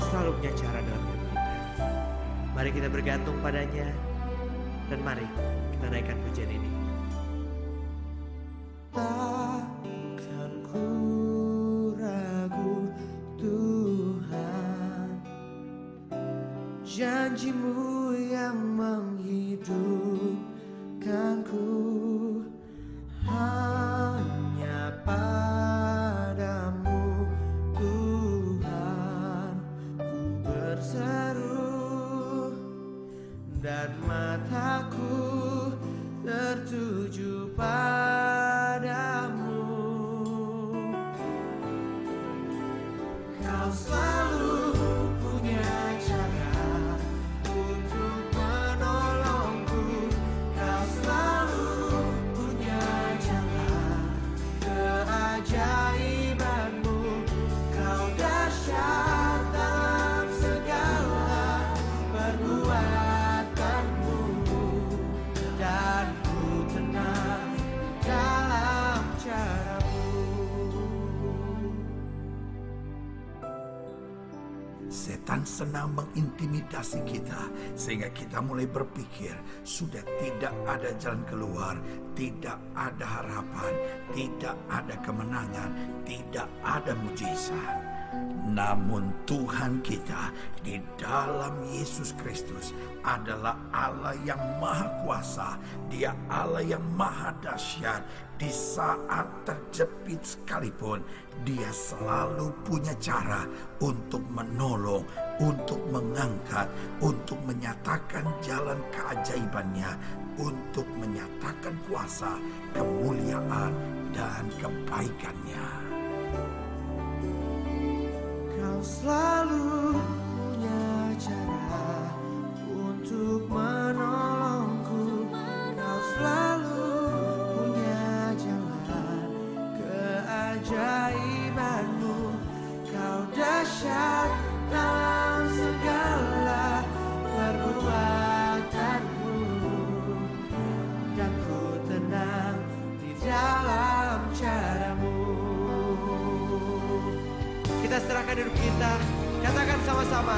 selalu punya cara dalam hidup kita. Mari kita bergantung padanya dan mari kita naikkan pujian ini. Takkan ku ragu Tuhan Janjimu yang menghidupkanku Dan mataku tertuju padamu. Kau selalu Setan senang mengintimidasi kita sehingga kita mulai berpikir sudah tidak ada jalan keluar, tidak ada harapan, tidak ada kemenangan, tidak ada mujizat. Namun Tuhan kita di dalam Yesus Kristus adalah Allah yang maha kuasa. Dia Allah yang maha dahsyat. Di saat terjepit sekalipun, dia selalu punya cara untuk menolong, untuk mengangkat, untuk menyatakan jalan keajaibannya, untuk menyatakan kuasa, kemuliaan, dan kebaikannya. Kau selalu Kita serahkan hidup kita, katakan sama-sama.